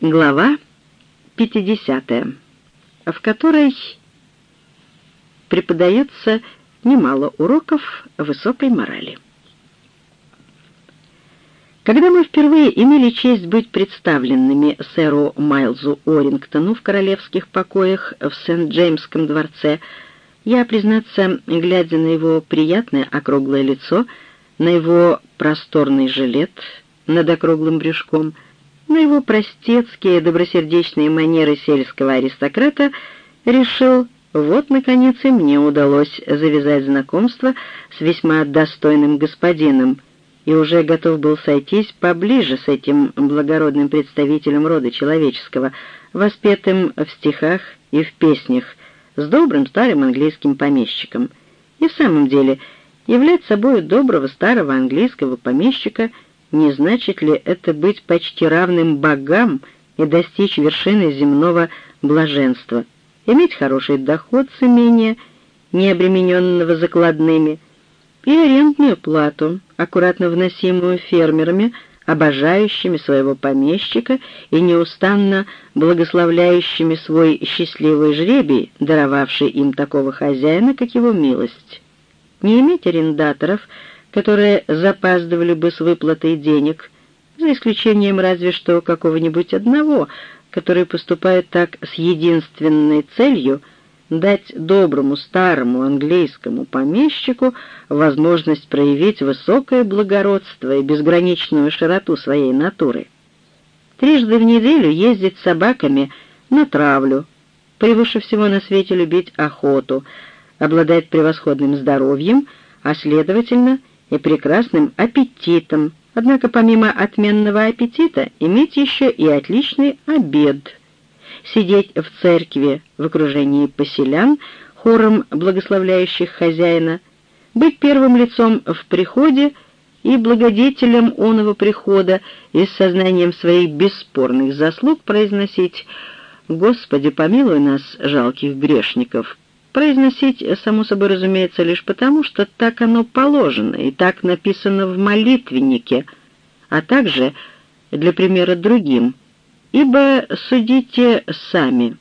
Глава 50, в которой преподается немало уроков высокой морали. Когда мы впервые имели честь быть представленными сэру Майлзу Орингтону в королевских покоях в Сент-Джеймском дворце, я, признаться, глядя на его приятное округлое лицо, на его просторный жилет над округлым брюшком — на его простецкие добросердечные манеры сельского аристократа решил, вот, наконец, и мне удалось завязать знакомство с весьма достойным господином, и уже готов был сойтись поближе с этим благородным представителем рода человеческого, воспетым в стихах и в песнях, с добрым старым английским помещиком. И в самом деле, являть собой доброго старого английского помещика — не значит ли это быть почти равным богам и достичь вершины земного блаженства, иметь хороший доход с имения, не обремененного закладными, и арендную плату, аккуратно вносимую фермерами, обожающими своего помещика и неустанно благословляющими свой счастливый жребий, даровавший им такого хозяина, как его милость. Не иметь арендаторов — которые запаздывали бы с выплатой денег, за исключением разве что какого-нибудь одного, который поступает так с единственной целью дать доброму старому английскому помещику возможность проявить высокое благородство и безграничную широту своей натуры. Трижды в неделю ездить с собаками на травлю, превыше всего на свете любить охоту, обладать превосходным здоровьем, а, следовательно, и прекрасным аппетитом, однако помимо отменного аппетита иметь еще и отличный обед, сидеть в церкви в окружении поселян, хором благословляющих хозяина, быть первым лицом в приходе и благодетелем оного прихода и с сознанием своих бесспорных заслуг произносить «Господи, помилуй нас, жалких грешников, Произносить, само собой разумеется, лишь потому, что так оно положено и так написано в молитвеннике, а также для примера другим, ибо судите сами.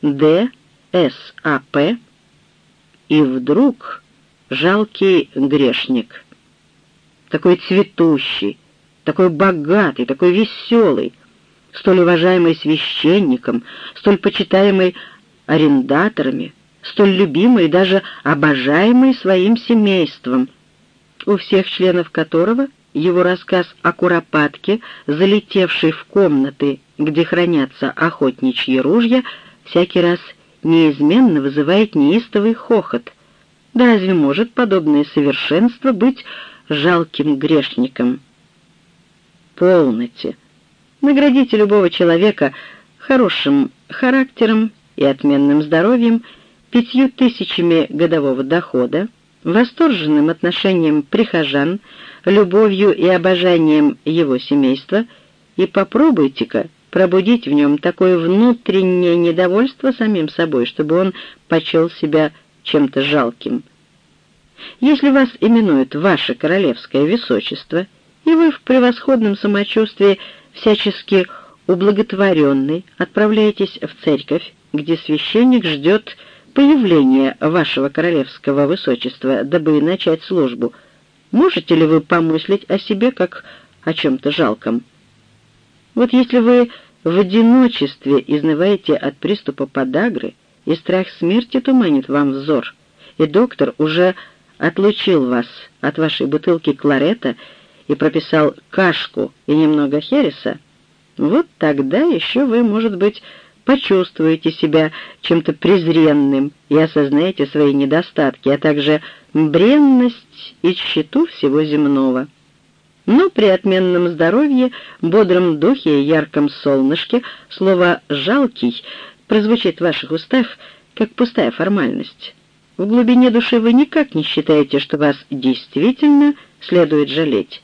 Д. С. А. П. И вдруг жалкий грешник, такой цветущий, такой богатый, такой веселый, столь уважаемый священником, столь почитаемый арендаторами, столь любимый и даже обожаемый своим семейством, у всех членов которого его рассказ о Куропатке, залетевшей в комнаты, где хранятся охотничьи ружья, всякий раз неизменно вызывает неистовый хохот. Да разве может подобное совершенство быть жалким грешником? Полноте. Наградите любого человека хорошим характером и отменным здоровьем, пятью тысячами годового дохода, восторженным отношением прихожан, любовью и обожанием его семейства, и попробуйте-ка пробудить в нем такое внутреннее недовольство самим собой, чтобы он почел себя чем-то жалким. Если вас именуют «Ваше Королевское Высочество», и вы в превосходном самочувствии всячески ублаготворенный отправляетесь в церковь, где священник ждет появления вашего королевского высочества, дабы начать службу, можете ли вы помыслить о себе как о чем-то жалком? Вот если вы в одиночестве изнываете от приступа подагры, и страх смерти туманит вам взор, и доктор уже отлучил вас от вашей бутылки кларета и прописал кашку и немного хереса, вот тогда еще вы, может быть, почувствуете себя чем-то презренным и осознаете свои недостатки, а также бренность и тщету всего земного. Но при отменном здоровье, бодром духе и ярком солнышке слово «жалкий» прозвучит в ваших устах как пустая формальность. В глубине души вы никак не считаете, что вас действительно следует жалеть.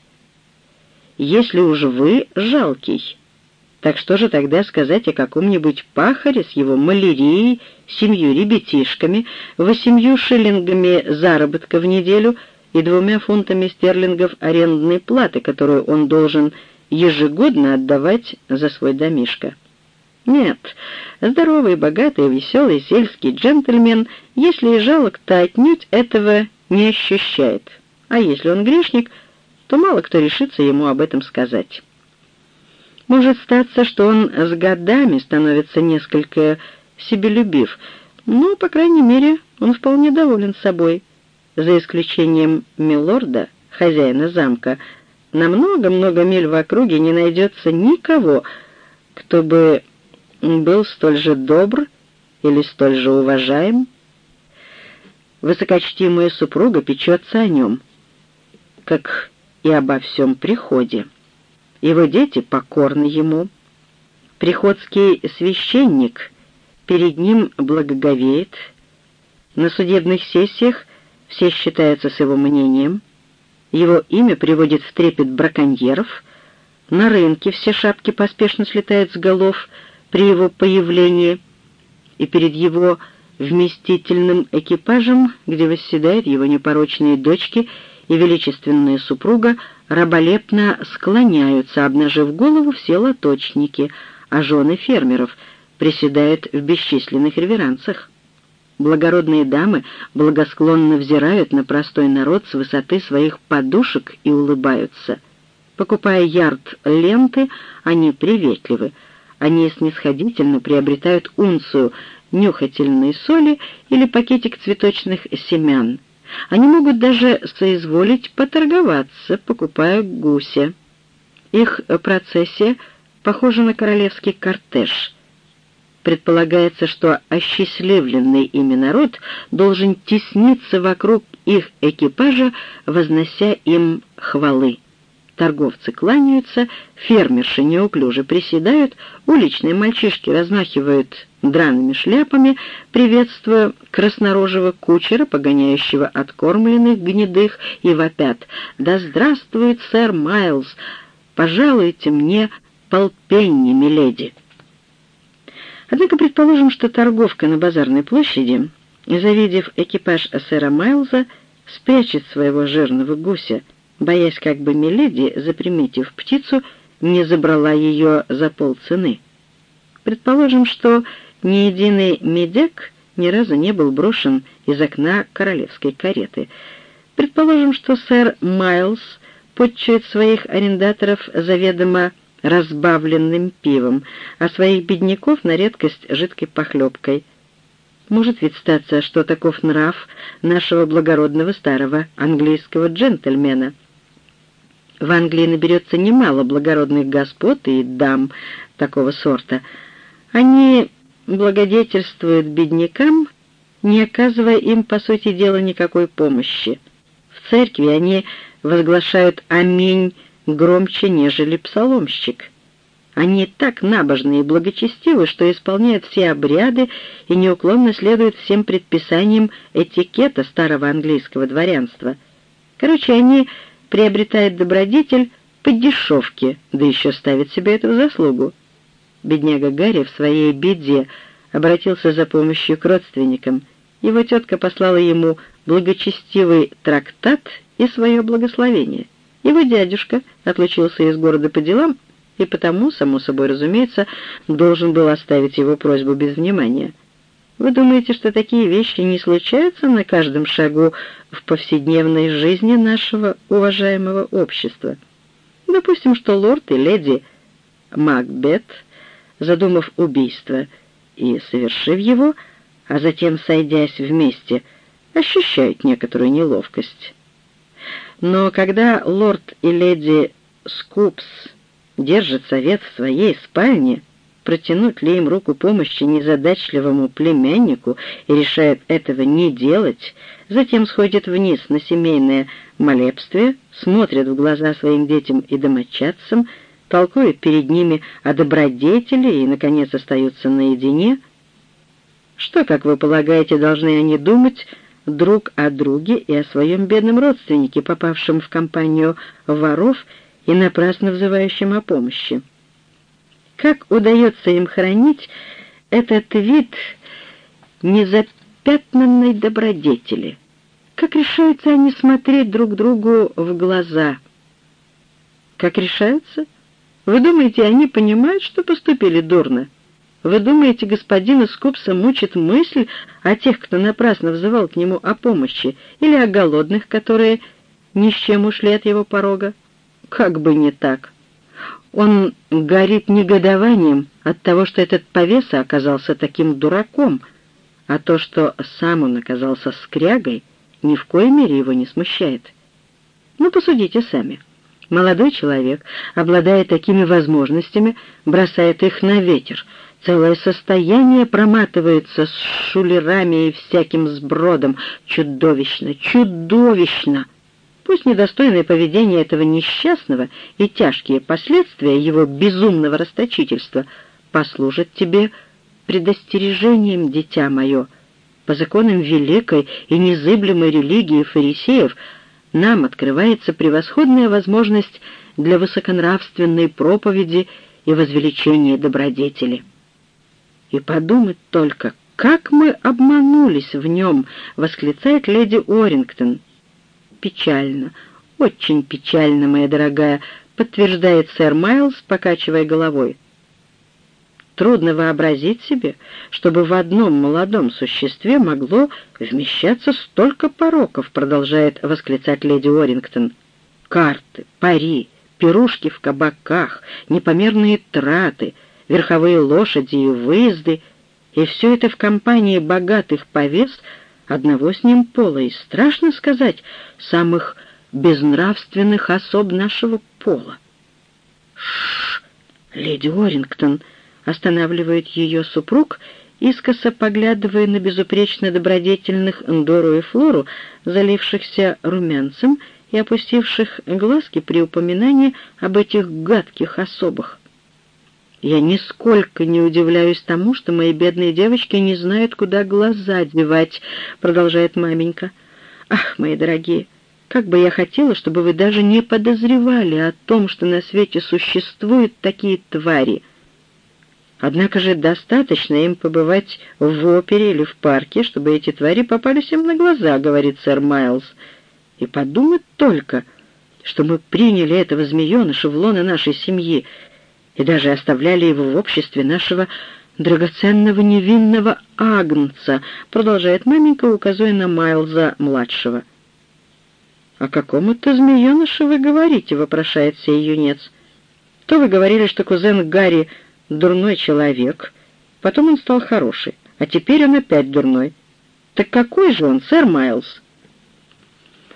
Если уж вы жалкий, так что же тогда сказать о каком-нибудь пахаре с его малярией, семью ребятишками, восемью шиллингами заработка в неделю и двумя фунтами стерлингов арендной платы, которую он должен ежегодно отдавать за свой домишко. Нет, здоровый, богатый, веселый сельский джентльмен, если и жалок, то отнюдь этого не ощущает. А если он грешник, то мало кто решится ему об этом сказать. Может статься, что он с годами становится несколько себелюбив, но, по крайней мере, он вполне доволен собой. За исключением милорда, хозяина замка, на много-много миль в округе не найдется никого, кто бы был столь же добр или столь же уважаем. Высокочтимая супруга печется о нем, как и обо всем приходе. Его дети покорны ему. Приходский священник перед ним благоговеет. На судебных сессиях все считаются с его мнением. Его имя приводит в трепет браконьеров. На рынке все шапки поспешно слетают с голов при его появлении. И перед его вместительным экипажем, где восседают его непорочные дочки и величественная супруга, раболепно склоняются, обнажив голову все лоточники, а жены фермеров приседают в бесчисленных реверансах. Благородные дамы благосклонно взирают на простой народ с высоты своих подушек и улыбаются. Покупая ярд ленты, они приветливы. Они снисходительно приобретают унцию нюхательной соли или пакетик цветочных семян. Они могут даже соизволить поторговаться, покупая гуся. Их процессия похожа на королевский кортеж. Предполагается, что осчастливленный ими народ должен тесниться вокруг их экипажа, вознося им хвалы. Торговцы кланяются, фермерши неуклюже приседают, уличные мальчишки размахивают драными шляпами, приветствуя краснорожего кучера, погоняющего откормленных гнедых, и вопят «Да здравствует сэр Майлз! Пожалуйте мне полпенни, миледи!» Однако предположим, что торговка на базарной площади, завидев экипаж сэра Майлза, спрячет своего жирного гуся, боясь, как бы Миледи, заприметив птицу, не забрала ее за полцены. Предположим, что ни единый медяк ни разу не был брошен из окна королевской кареты. Предположим, что сэр Майлз подчует своих арендаторов заведомо разбавленным пивом, а своих бедняков на редкость жидкой похлебкой. Может ведь статься, что таков нрав нашего благородного старого английского джентльмена — в Англии наберется немало благородных господ и дам такого сорта. Они благодетельствуют беднякам, не оказывая им, по сути дела, никакой помощи. В церкви они возглашают «Аминь» громче, нежели псаломщик. Они так набожны и благочестивы, что исполняют все обряды и неуклонно следуют всем предписаниям этикета старого английского дворянства. Короче, они приобретает добродетель по дешевке, да еще ставит себе эту заслугу. Бедняга Гарри в своей беде обратился за помощью к родственникам. Его тетка послала ему благочестивый трактат и свое благословение. Его дядюшка отлучился из города по делам, и потому, само собой разумеется, должен был оставить его просьбу без внимания. Вы думаете, что такие вещи не случаются на каждом шагу в повседневной жизни нашего уважаемого общества? Допустим, что лорд и леди Макбет, задумав убийство и совершив его, а затем, сойдясь вместе, ощущают некоторую неловкость. Но когда лорд и леди Скупс держат совет в своей спальне, протянуть ли им руку помощи незадачливому племяннику и решает этого не делать, затем сходит вниз на семейное молебствие, смотрит в глаза своим детям и домочадцам, толкует перед ними о добродетели и, наконец, остаются наедине. Что, как вы полагаете, должны они думать друг о друге и о своем бедном родственнике, попавшем в компанию воров и напрасно взывающем о помощи? Как удается им хранить этот вид незапятнанной добродетели? Как решаются они смотреть друг другу в глаза? Как решаются? Вы думаете, они понимают, что поступили дурно? Вы думаете, господина Скупса мучит мысль о тех, кто напрасно взывал к нему о помощи, или о голодных, которые ни с чем ушли от его порога? Как бы не так. Он горит негодованием от того, что этот повеса оказался таким дураком, а то, что сам он оказался скрягой, ни в коей мере его не смущает. Ну, посудите сами. Молодой человек, обладая такими возможностями, бросает их на ветер. Целое состояние проматывается с шулерами и всяким сбродом. Чудовищно, чудовищно! Пусть недостойное поведение этого несчастного и тяжкие последствия его безумного расточительства послужат тебе предостережением, дитя мое. По законам великой и незыблемой религии фарисеев нам открывается превосходная возможность для высоконравственной проповеди и возвеличения добродетели. И подумать только, как мы обманулись в нем, восклицает леди Орингтон. Печально, очень печально, моя дорогая, подтверждает сэр Майлз, покачивая головой. Трудно вообразить себе, чтобы в одном молодом существе могло вмещаться столько пороков, продолжает восклицать леди Орингтон. Карты, пари, пирушки в кабаках, непомерные траты, верховые лошади и выезды, и все это в компании богатых повес одного с ним пола, и страшно сказать, самых безнравственных особ нашего пола. Шш, леди Орингтон, — останавливает ее супруг, искоса поглядывая на безупречно добродетельных Дору и Флору, залившихся румянцем и опустивших глазки при упоминании об этих гадких особах. «Я нисколько не удивляюсь тому, что мои бедные девочки не знают, куда глаза девать», — продолжает маменька. «Ах, мои дорогие, как бы я хотела, чтобы вы даже не подозревали о том, что на свете существуют такие твари». Однако же достаточно им побывать в опере или в парке, чтобы эти твари попались им на глаза, говорит сэр Майлз. И подумать только, что мы приняли этого змееныша в лоно нашей семьи и даже оставляли его в обществе нашего драгоценного невинного агнца, продолжает маменька, указывая на Майлза-младшего. «О каком это змееныше вы говорите?» — вопрошает сей юнец. «То вы говорили, что кузен Гарри дурной человек, потом он стал хороший, а теперь он опять дурной. Так какой же он, сэр Майлз?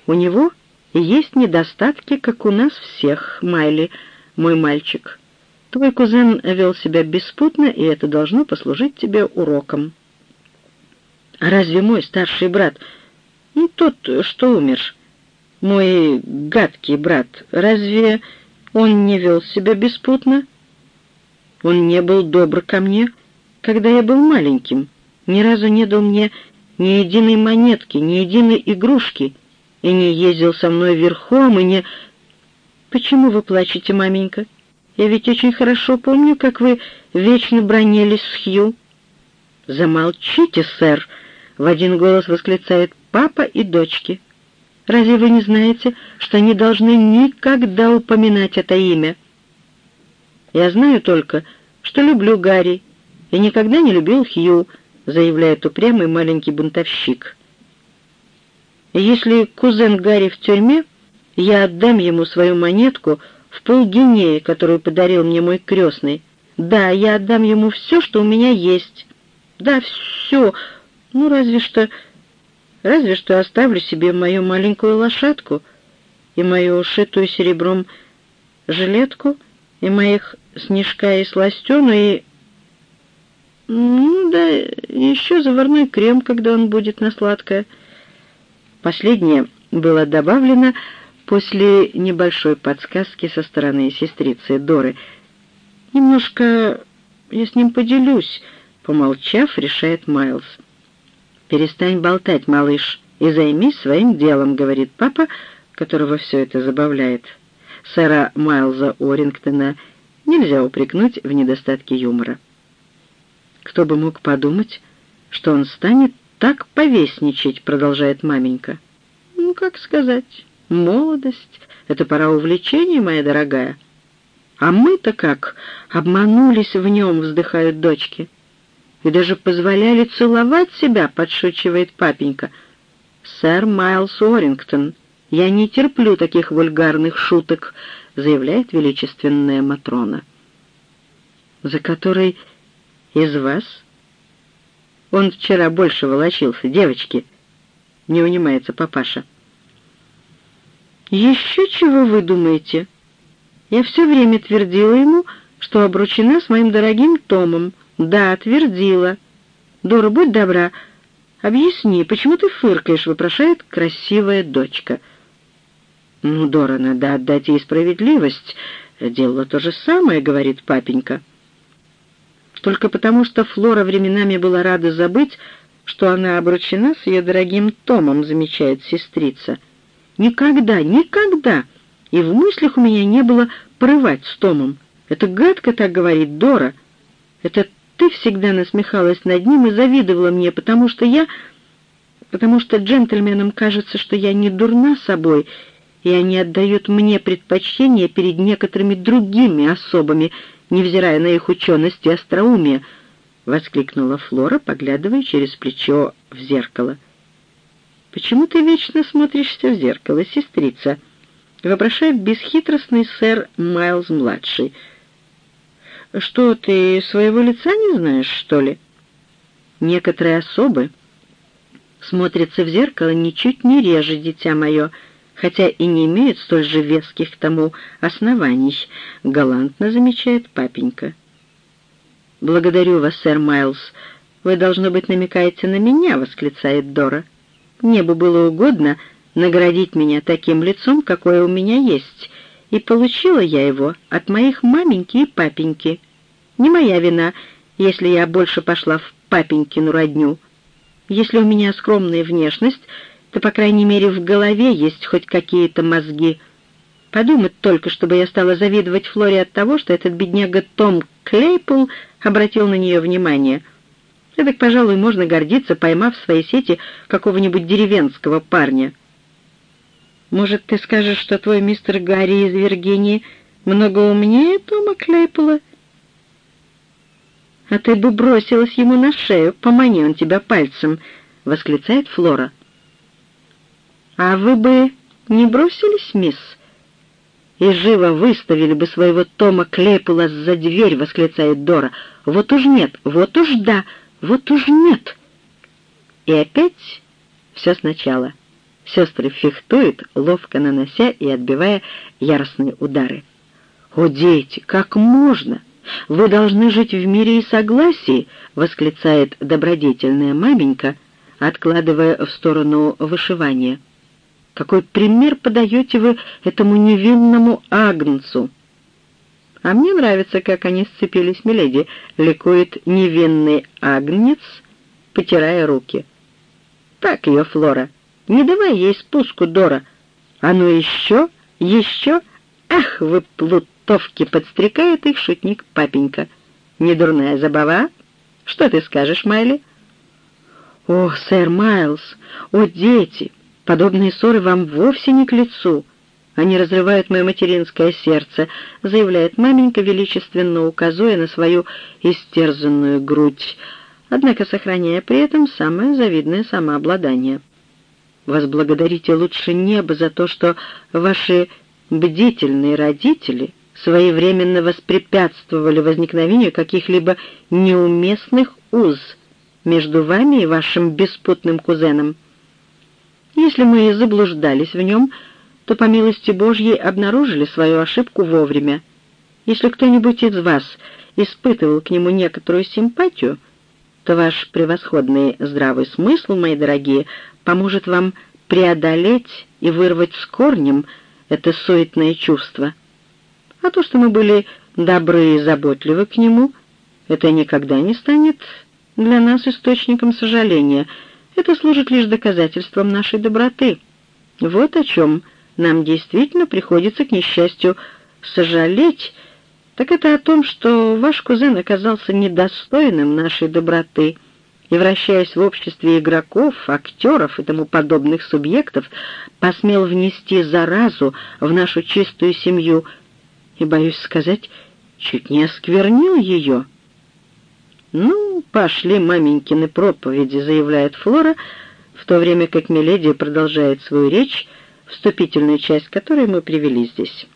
У него есть недостатки, как у нас всех, Майли, мой мальчик. Твой кузен вел себя беспутно, и это должно послужить тебе уроком. А разве мой старший брат, ну, тот, что умер, мой гадкий брат, разве он не вел себя беспутно? Он не был добр ко мне, когда я был маленьким, ни разу не дал мне ни единой монетки, ни единой игрушки, и не ездил со мной верхом, и не... Почему вы плачете, маменька? Я ведь очень хорошо помню, как вы вечно бронились с Хью. Замолчите, сэр, — в один голос восклицают папа и дочки. Разве вы не знаете, что они должны никогда упоминать это имя? Я знаю только, что люблю Гарри и никогда не любил Хью», — заявляет упрямый маленький бунтовщик. «Если кузен Гарри в тюрьме, я отдам ему свою монетку в полгинеи, которую подарил мне мой крестный. Да, я отдам ему все, что у меня есть. Да, все. Ну, разве что... Разве что оставлю себе мою маленькую лошадку и мою ушитую серебром жилетку и моих снежка и сластену, и... Ну, да, еще заварной крем, когда он будет на сладкое. Последнее было добавлено после небольшой подсказки со стороны сестрицы Доры. «Немножко я с ним поделюсь», — помолчав, решает Майлз. «Перестань болтать, малыш, и займись своим делом», — говорит папа, которого все это забавляет. Сэра Майлза Орингтона — нельзя упрекнуть в недостатке юмора. «Кто бы мог подумать, что он станет так повесничать», — продолжает маменька. «Ну, как сказать, молодость — это пора увлечений, моя дорогая. А мы-то как обманулись в нем, вздыхают дочки. И даже позволяли целовать себя, подшучивает папенька. Сэр Майлз Уоррингтон, я не терплю таких вульгарных шуток, заявляет величественная Матрона. За которой из вас? Он вчера больше волочился, девочки. Не унимается папаша. Еще чего вы думаете? Я все время твердила ему, что обручена с моим дорогим Томом. Да, твердила. Дора, будь добра, объясни, почему ты фыркаешь, вопрошает красивая дочка. Ну, Дора, надо отдать ей справедливость. Делала то же самое, говорит папенька. Только потому, что Флора временами была рада забыть, что она обручена с ее дорогим Томом, замечает сестрица. Никогда, никогда! И в мыслях у меня не было порывать с Томом. Это гадко так говорит Дора. Это ты всегда насмехалась над ним и завидовала мне, потому что я... потому что джентльменам кажется, что я не дурна собой, и они отдают мне предпочтение перед некоторыми другими особами, невзирая на их ученость и остроумие, — воскликнула Флора, поглядывая через плечо в зеркало. «Почему ты вечно смотришься в зеркало, сестрица?» — вопрошает бесхитростный сэр Майлз-младший. «Что, ты своего лица не знаешь, что ли?» «Некоторые особы смотрятся в зеркало ничуть не реже, дитя мое», хотя и не имеют столь же веских тому оснований, — галантно замечает папенька. «Благодарю вас, сэр Майлз. Вы, должно быть, намекаете на меня», — восклицает Дора. «Мне бы было угодно наградить меня таким лицом, какое у меня есть, и получила я его от моих маменьки и папеньки. Не моя вина, если я больше пошла в папенькину родню. Если у меня скромная внешность, то, по крайней мере, в голове есть хоть какие-то мозги. Подумать только, чтобы я стала завидовать Флоре от того, что этот бедняга Том Клейпул обратил на нее внимание. Так, пожалуй, можно гордиться, поймав в своей сети какого-нибудь деревенского парня. Может, ты скажешь, что твой мистер Гарри из Виргинии много умнее Тома Клейпула? А ты бы бросилась ему на шею, помани он тебя пальцем, — восклицает Флора. «А вы бы не бросились, мисс?» «И живо выставили бы своего Тома Клейпула за дверь!» — восклицает Дора. «Вот уж нет, вот уж да, вот уж нет!» И опять все сначала. Сестры фехтуют, ловко нанося и отбивая яростные удары. «О, дети, как можно? Вы должны жить в мире и согласии!» — восклицает добродетельная маменька, откладывая в сторону вышивания. Какой пример подаете вы этому невинному агнцу?» «А мне нравится, как они сцепились, миледи», — ликует невинный агнец, потирая руки. «Так ее, Флора, не давай ей спуску, Дора. А ну еще, еще, ах, вы плутовки!» — подстрекает их шутник папенька. «Недурная забава? Что ты скажешь, Майли?» «О, сэр Майлз! О, дети!» Подобные ссоры вам вовсе не к лицу. Они разрывают мое материнское сердце», — заявляет маменька, величественно указывая на свою истерзанную грудь, однако сохраняя при этом самое завидное самообладание. «Возблагодарите лучше небо за то, что ваши бдительные родители своевременно воспрепятствовали возникновению каких-либо неуместных уз между вами и вашим беспутным кузеном». Если мы заблуждались в нем, то, по милости Божьей, обнаружили свою ошибку вовремя. Если кто-нибудь из вас испытывал к нему некоторую симпатию, то ваш превосходный здравый смысл, мои дорогие, поможет вам преодолеть и вырвать с корнем это суетное чувство. А то, что мы были добры и заботливы к нему, это никогда не станет для нас источником сожаления — это служит лишь доказательством нашей доброты. Вот о чем нам действительно приходится, к несчастью, сожалеть, так это о том, что ваш кузен оказался недостойным нашей доброты и, вращаясь в обществе игроков, актеров и тому подобных субъектов, посмел внести заразу в нашу чистую семью и, боюсь сказать, чуть не осквернил ее». «Ну, пошли маменькины проповеди», — заявляет Флора, в то время как Миледи продолжает свою речь, вступительную часть которой мы привели здесь.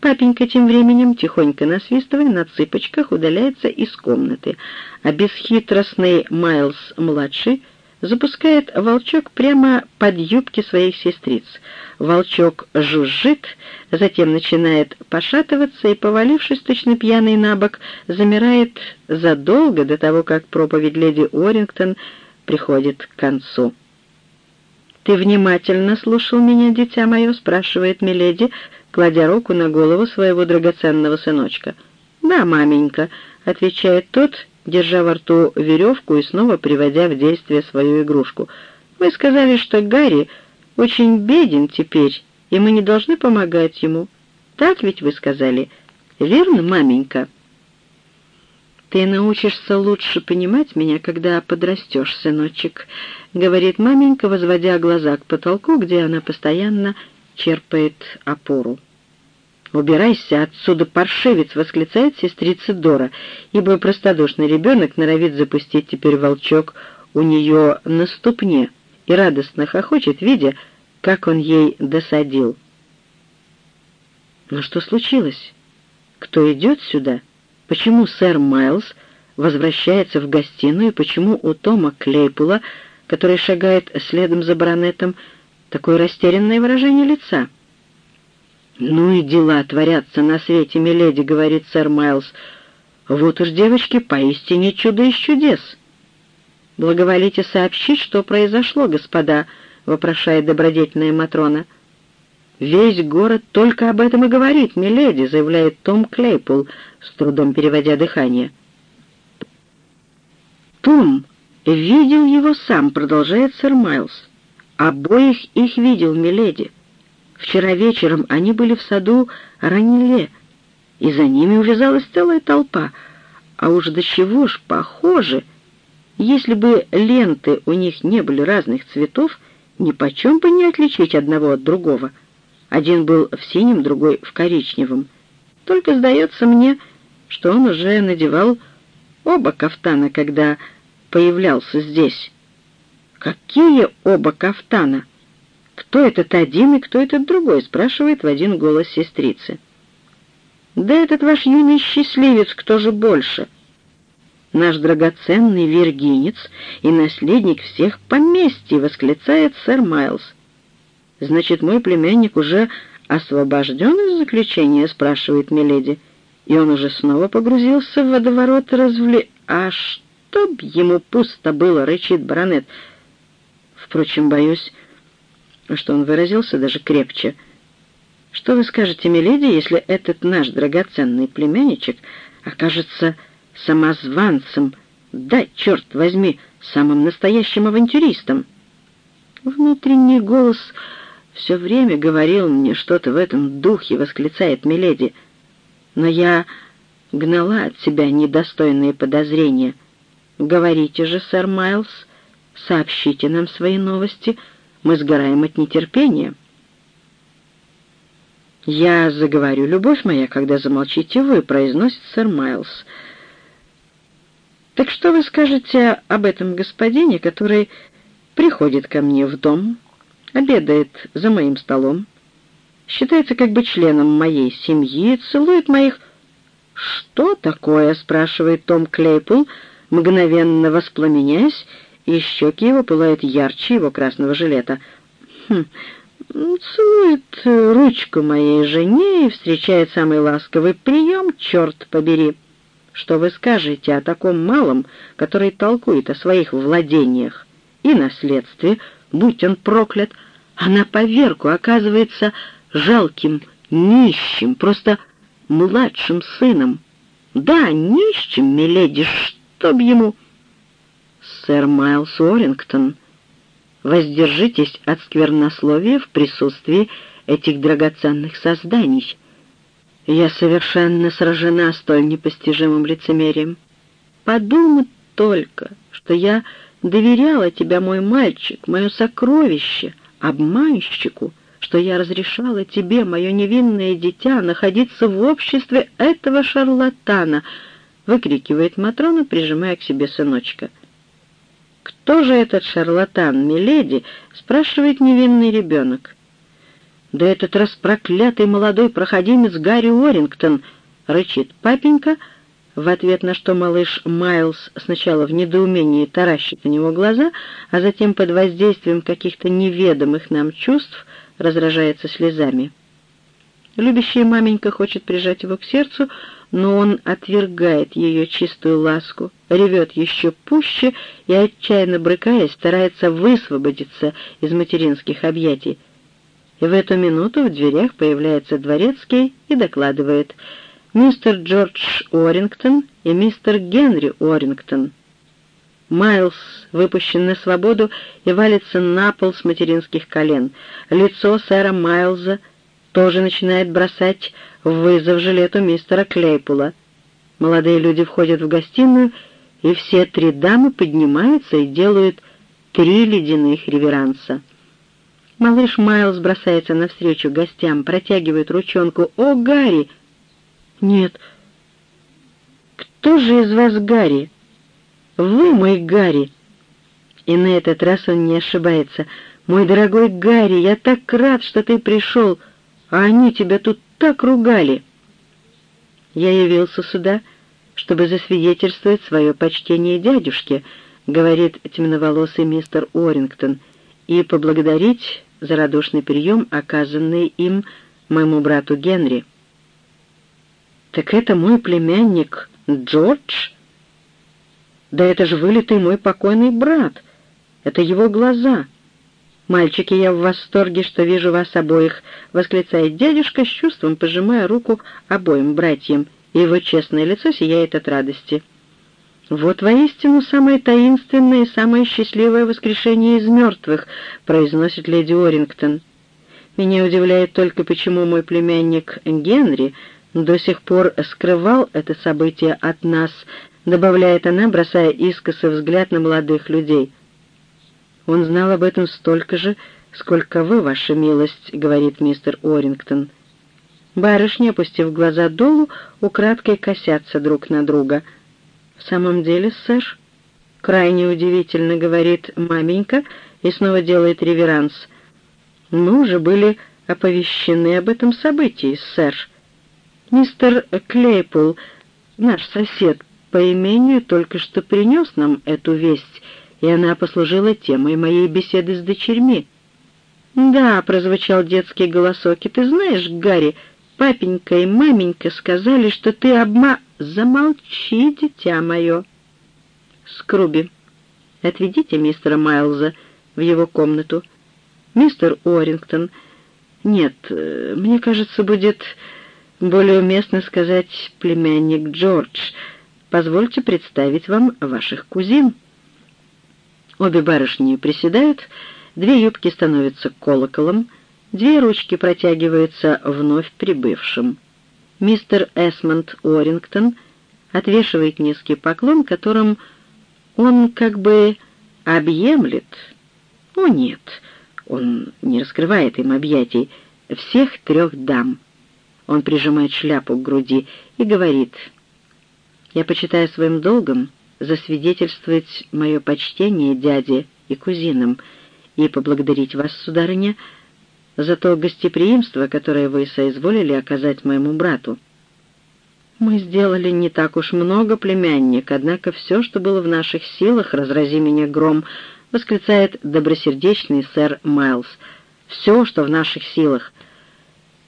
Папенька тем временем, тихонько насвистывая, на цыпочках удаляется из комнаты, а бесхитростный Майлз-младший запускает волчок прямо под юбки своих сестриц. Волчок жужжит, затем начинает пошатываться и, повалившись точно пьяный на бок, замирает задолго до того, как проповедь леди Орингтон приходит к концу. «Ты внимательно слушал меня, дитя мое?» — спрашивает Миледи, кладя руку на голову своего драгоценного сыночка. «Да, маменька», — отвечает тот, держа во рту веревку и снова приводя в действие свою игрушку. «Вы сказали, что Гарри очень беден теперь, и мы не должны помогать ему. Так ведь вы сказали? Верно, маменька?» «Ты научишься лучше понимать меня, когда подрастешь, сыночек», — говорит маменька, возводя глаза к потолку, где она постоянно черпает опору. «Убирайся отсюда, паршивец!» — восклицает сестрица Дора, ибо простодушный ребенок норовит запустить теперь волчок у нее на ступне и радостно хохочет, видя, как он ей досадил. Но что случилось? Кто идет сюда? Почему сэр Майлз возвращается в гостиную, почему у Тома Клейпула, который шагает следом за баронетом, такое растерянное выражение лица? «Ну и дела творятся на свете, миледи», — говорит сэр Майлз. «Вот уж, девочки, поистине чудо из чудес». «Благоволите сообщить, что произошло, господа», — вопрошает добродетельная Матрона. «Весь город только об этом и говорит, миледи», — заявляет Том Клейпул, с трудом переводя дыхание. «Том видел его сам», — продолжает сэр Майлз. «Обоих их видел, миледи». Вчера вечером они были в саду Раниле, и за ними увязалась целая толпа. А уж до чего ж похожи! Если бы ленты у них не были разных цветов, ни почем бы не отличить одного от другого. Один был в синем, другой в коричневом. Только сдается мне, что он уже надевал оба кафтана, когда появлялся здесь. Какие оба кафтана? «Кто этот один и кто этот другой?» — спрашивает в один голос сестрицы. «Да этот ваш юный счастливец, кто же больше?» «Наш драгоценный виргинец и наследник всех поместий!» — восклицает сэр Майлз. «Значит, мой племянник уже освобожден из заключения?» — спрашивает Миледи. «И он уже снова погрузился в водоворот развле...» «А чтоб ему пусто было!» — рычит баронет. «Впрочем, боюсь, что он выразился даже крепче. «Что вы скажете, миледи, если этот наш драгоценный племянничек окажется самозванцем, да, черт возьми, самым настоящим авантюристом?» Внутренний голос все время говорил мне что-то в этом духе, восклицает миледи. Но я гнала от себя недостойные подозрения. «Говорите же, сэр Майлз, сообщите нам свои новости», мы сгораем от нетерпения. «Я заговорю, любовь моя, когда замолчите вы», — произносит сэр Майлз. «Так что вы скажете об этом господине, который приходит ко мне в дом, обедает за моим столом, считается как бы членом моей семьи, целует моих...» «Что такое?» — спрашивает Том Клейпул, мгновенно воспламеняясь и щеки его пылают ярче его красного жилета. Хм, целует ручку моей жене и встречает самый ласковый прием, черт побери. Что вы скажете о таком малом, который толкует о своих владениях и наследстве, будь он проклят, а на поверку оказывается жалким, нищим, просто младшим сыном? Да, нищим, миледи, чтоб ему сэр Майлз Уоррингтон, воздержитесь от сквернословия в присутствии этих драгоценных созданий. Я совершенно сражена столь непостижимым лицемерием. Подумать только, что я доверяла тебя, мой мальчик, мое сокровище, обманщику, что я разрешала тебе, мое невинное дитя, находиться в обществе этого шарлатана?» — выкрикивает Матрона, прижимая к себе сыночка. «Кто же этот шарлатан, миледи?» — спрашивает невинный ребенок. «Да этот распроклятый молодой проходимец Гарри Уоррингтон!» — рычит папенька, в ответ на что малыш Майлз сначала в недоумении таращит на него глаза, а затем под воздействием каких-то неведомых нам чувств разражается слезами. Любящая маменька хочет прижать его к сердцу, но он отвергает ее чистую ласку, ревет еще пуще и, отчаянно брыкаясь, старается высвободиться из материнских объятий. И в эту минуту в дверях появляется дворецкий и докладывает «Мистер Джордж Уоррингтон и мистер Генри Уоррингтон». Майлз выпущен на свободу и валится на пол с материнских колен. Лицо сэра Майлза тоже начинает бросать вызов жилету мистера Клейпула. Молодые люди входят в гостиную, и все три дамы поднимаются и делают три ледяных реверанса. Малыш Майлз бросается навстречу гостям, протягивает ручонку. «О, Гарри!» «Нет». «Кто же из вас Гарри?» «Вы мой Гарри!» И на этот раз он не ошибается. «Мой дорогой Гарри, я так рад, что ты пришел, а они тебя тут так ругали!» «Я явился сюда, чтобы засвидетельствовать свое почтение дядюшке», — говорит темноволосый мистер Уоррингтон, «и поблагодарить за радушный прием, оказанный им моему брату Генри». «Так это мой племянник Джордж?» «Да это же вылитый мой покойный брат! Это его глаза!» «Мальчики, я в восторге, что вижу вас обоих!» — восклицает дядюшка с чувством, пожимая руку обоим братьям, его честное лицо сияет от радости. «Вот воистину самое таинственное и самое счастливое воскрешение из мертвых», — произносит леди Орингтон. «Меня удивляет только, почему мой племянник Генри до сих пор скрывал это событие от нас, добавляет она, бросая искоса взгляд на молодых людей. «Он знал об этом столько же, сколько вы, ваша милость», — говорит мистер Орингтон. Барышни, опустив глаза долу, украдкой косятся друг на друга. «В самом деле, сэр?» «Крайне удивительно», — говорит маменька и снова делает реверанс. «Мы уже были оповещены об этом событии, сэр. Мистер Клейпул, наш сосед, по имению только что принес нам эту весть, и она послужила темой моей беседы с дочерьми. «Да», — прозвучал детский голосок, — «и ты знаешь, Гарри, папенька и маменька сказали, что ты обма...» «Замолчи, дитя мое!» «Скруби, отведите мистера Майлза в его комнату. Мистер Уоррингтон...» «Нет, э, мне кажется, будет более уместно сказать племянник Джордж», Позвольте представить вам ваших кузин». Обе барышни приседают, две юбки становятся колоколом, две ручки протягиваются вновь прибывшим. Мистер Эсмонд Уоррингтон отвешивает низкий поклон, которым он как бы объемлет. О нет, он не раскрывает им объятий всех трех дам. Он прижимает шляпу к груди и говорит — я почитаю своим долгом засвидетельствовать мое почтение дяде и кузинам и поблагодарить вас, сударыня, за то гостеприимство, которое вы соизволили оказать моему брату. Мы сделали не так уж много, племянник, однако все, что было в наших силах, разрази меня гром, восклицает добросердечный сэр Майлз. Все, что в наших силах.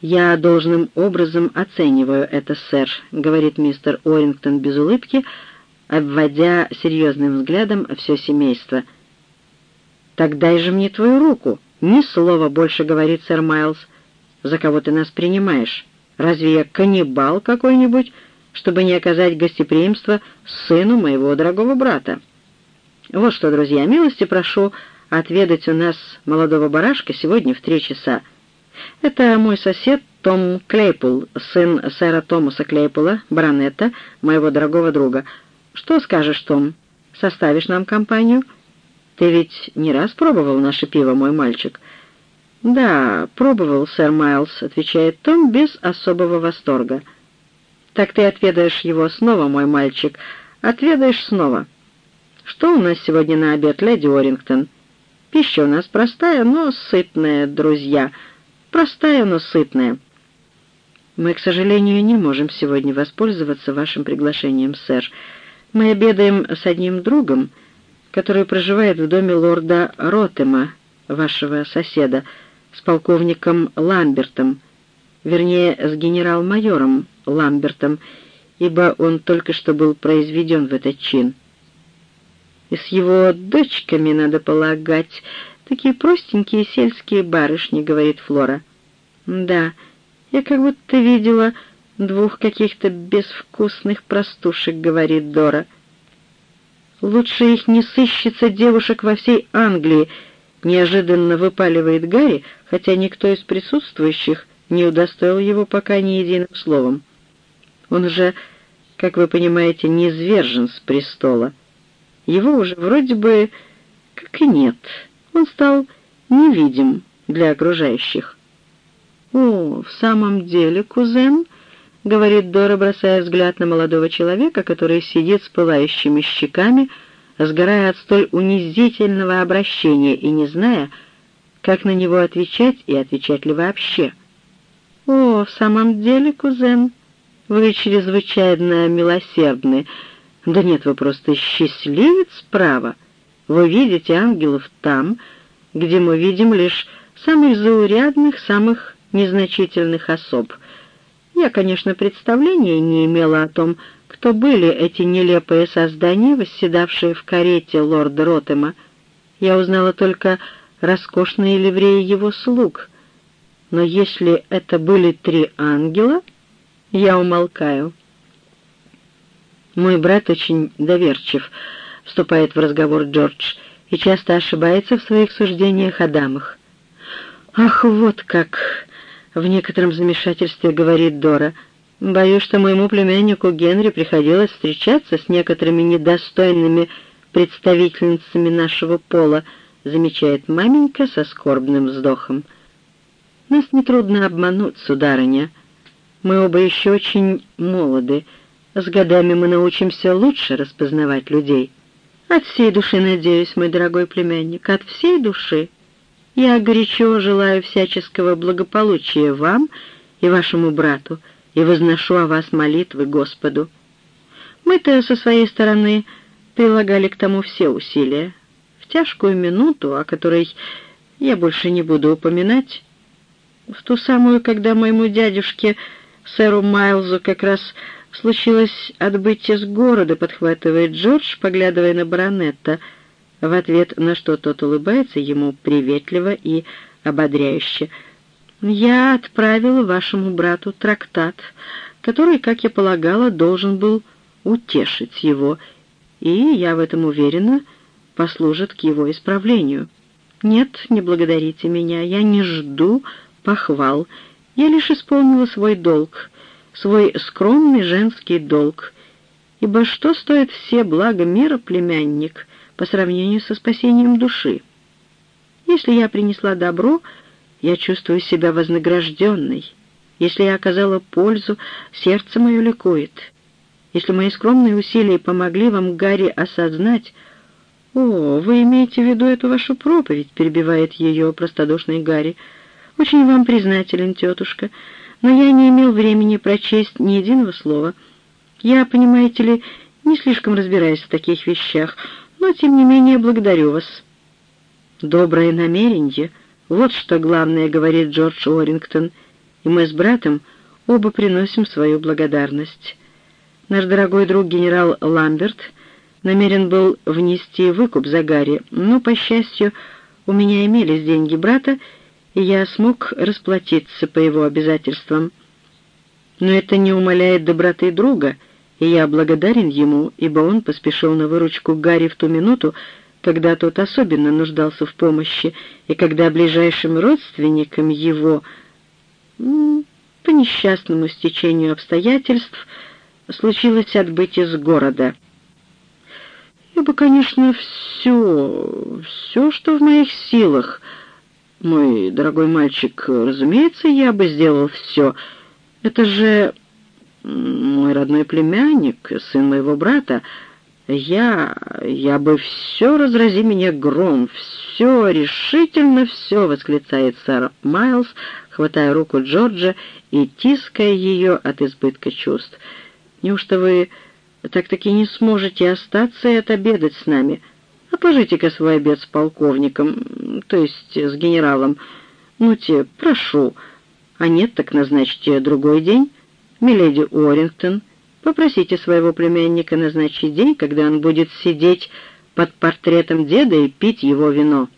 «Я должным образом оцениваю это, сэр», — говорит мистер Уоррингтон без улыбки, обводя серьезным взглядом все семейство. «Так дай же мне твою руку!» «Ни слова больше», — говорит сэр Майлз. «За кого ты нас принимаешь? Разве я каннибал какой-нибудь, чтобы не оказать гостеприимства сыну моего дорогого брата?» «Вот что, друзья, милости прошу отведать у нас молодого барашка сегодня в три часа». Это мой сосед Том Клейпул, сын сэра Томаса Клейпула, баронета, моего дорогого друга. Что скажешь, Том? Составишь нам компанию? Ты ведь не раз пробовал наше пиво, мой мальчик?» «Да, пробовал, сэр Майлз», — отвечает Том без особого восторга. «Так ты отведаешь его снова, мой мальчик, отведаешь снова». «Что у нас сегодня на обед, леди Орингтон?» «Пища у нас простая, но сытная, друзья. Простая, но сытная». «Мы, к сожалению, не можем сегодня воспользоваться вашим приглашением, сэр. Мы обедаем с одним другом, который проживает в доме лорда Ротема, вашего соседа, с полковником Ламбертом, вернее, с генерал-майором Ламбертом, ибо он только что был произведен в этот чин» и с его дочками, надо полагать. Такие простенькие сельские барышни», — говорит Флора. «Да, я как будто видела двух каких-то безвкусных простушек», — говорит Дора. «Лучше их не сыщется девушек во всей Англии», — неожиданно выпаливает Гарри, хотя никто из присутствующих не удостоил его пока ни единым словом. Он же, как вы понимаете, не свержен с престола его уже вроде бы как и нет. Он стал невидим для окружающих. «О, в самом деле, кузен», — говорит Дора, бросая взгляд на молодого человека, который сидит с пылающими щеками, сгорая от столь унизительного обращения и не зная, как на него отвечать и отвечать ли вообще. «О, в самом деле, кузен, вы чрезвычайно милосердны», да нет, вы просто счастливец, право. Вы видите ангелов там, где мы видим лишь самых заурядных, самых незначительных особ. Я, конечно, представления не имела о том, кто были эти нелепые создания, восседавшие в карете лорда Ротема. Я узнала только роскошные ливреи его слуг. Но если это были три ангела, я умолкаю. «Мой брат очень доверчив», — вступает в разговор Джордж, «и часто ошибается в своих суждениях о дамах». «Ах, вот как!» — в некотором замешательстве говорит Дора. «Боюсь, что моему племяннику Генри приходилось встречаться с некоторыми недостойными представительницами нашего пола», — замечает маменька со скорбным вздохом. «Нас нетрудно обмануть, сударыня. Мы оба еще очень молоды, с годами мы научимся лучше распознавать людей. От всей души надеюсь, мой дорогой племянник, от всей души. Я горячо желаю всяческого благополучия вам и вашему брату и возношу о вас молитвы Господу. Мы-то со своей стороны прилагали к тому все усилия. В тяжкую минуту, о которой я больше не буду упоминать, в ту самую, когда моему дядюшке, сэру Майлзу, как раз случилось отбыть из города», — подхватывает Джордж, поглядывая на баронетта, в ответ на что тот улыбается ему приветливо и ободряюще. «Я отправила вашему брату трактат, который, как я полагала, должен был утешить его, и, я в этом уверена, послужит к его исправлению. Нет, не благодарите меня, я не жду похвал, я лишь исполнила свой долг» свой скромный женский долг, ибо что стоит все блага мира, племянник, по сравнению со спасением души? Если я принесла добро, я чувствую себя вознагражденной. Если я оказала пользу, сердце мое ликует. Если мои скромные усилия помогли вам, Гарри, осознать... «О, вы имеете в виду эту вашу проповедь?» — перебивает ее простодушный Гарри. «Очень вам признателен, тетушка но я не имел времени прочесть ни единого слова. Я, понимаете ли, не слишком разбираюсь в таких вещах, но, тем не менее, благодарю вас». «Доброе намерение — вот что главное», — говорит Джордж Уоррингтон, и мы с братом оба приносим свою благодарность. Наш дорогой друг генерал Ламберт намерен был внести выкуп за Гарри, но, по счастью, у меня имелись деньги брата, и я смог расплатиться по его обязательствам. Но это не умаляет доброты друга, и я благодарен ему, ибо он поспешил на выручку Гарри в ту минуту, когда тот особенно нуждался в помощи, и когда ближайшим родственникам его, по несчастному стечению обстоятельств, случилось отбыть из города. Я бы, конечно, все, все, что в моих силах, «Мой дорогой мальчик, разумеется, я бы сделал все. Это же мой родной племянник, сын моего брата. Я... я бы все, разрази меня гром, все, решительно все!» — восклицает сэр Майлз, хватая руку Джорджа и тиская ее от избытка чувств. «Неужто вы так-таки не сможете остаться и отобедать с нами?» Отложите-ка свой обед с полковником, то есть с генералом. Ну-те, прошу. А нет, так назначьте другой день. Миледи Уоррингтон, попросите своего племянника назначить день, когда он будет сидеть под портретом деда и пить его вино.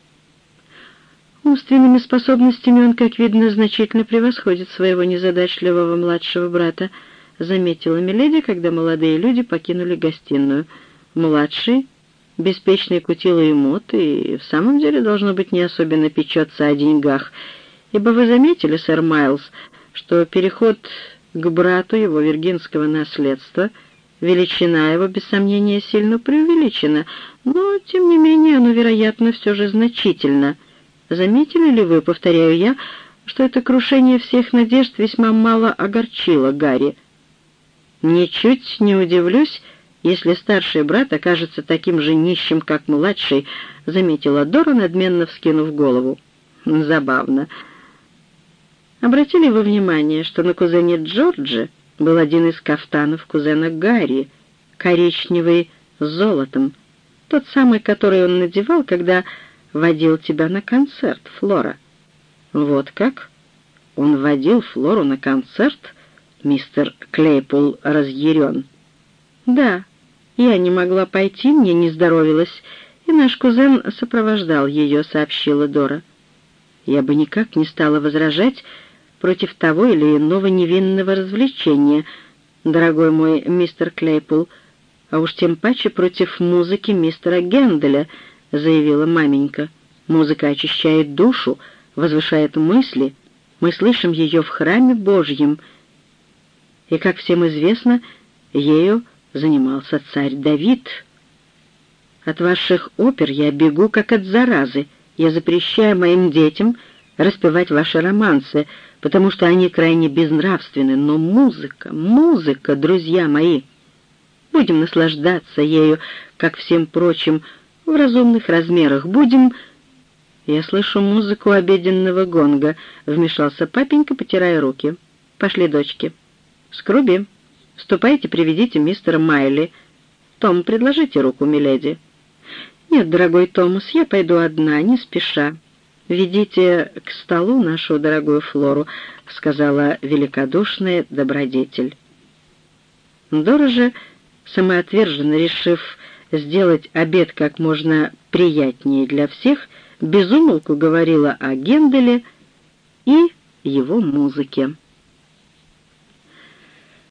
Умственными способностями он, как видно, значительно превосходит своего незадачливого младшего брата, заметила Миледи, когда молодые люди покинули гостиную. Младший беспечный кутила и мут, и в самом деле, должно быть, не особенно печется о деньгах, ибо вы заметили, сэр Майлз, что переход к брату его виргинского наследства, величина его, без сомнения, сильно преувеличена, но, тем не менее, оно, вероятно, все же значительно. Заметили ли вы, повторяю я, что это крушение всех надежд весьма мало огорчило Гарри? Ничуть не удивлюсь, если старший брат окажется таким же нищим, как младший», — заметила Дора, надменно вскинув голову. «Забавно. Обратили вы внимание, что на кузене Джорджа был один из кафтанов кузена Гарри, коричневый с золотом, тот самый, который он надевал, когда водил тебя на концерт, Флора?» «Вот как? Он водил Флору на концерт?» Мистер Клейпул разъярен. «Да, я не могла пойти, мне не здоровилось, и наш кузен сопровождал ее», — сообщила Дора. «Я бы никак не стала возражать против того или иного невинного развлечения, дорогой мой мистер Клейпул, а уж тем паче против музыки мистера Генделя», — заявила маменька. «Музыка очищает душу, возвышает мысли. Мы слышим ее в храме Божьем, и, как всем известно, ею — занимался царь Давид. От ваших опер я бегу, как от заразы. Я запрещаю моим детям распевать ваши романсы, потому что они крайне безнравственны. Но музыка, музыка, друзья мои! Будем наслаждаться ею, как всем прочим, в разумных размерах. Будем... Я слышу музыку обеденного гонга, — вмешался папенька, потирая руки. Пошли, дочки. Скруби. Ступайте, приведите мистера Майли. Том, предложите руку, миледи». «Нет, дорогой Томас, я пойду одна, не спеша. Ведите к столу нашу дорогую Флору», — сказала великодушная добродетель. Дора же, самоотверженно решив сделать обед как можно приятнее для всех, безумолку говорила о Генделе и его музыке.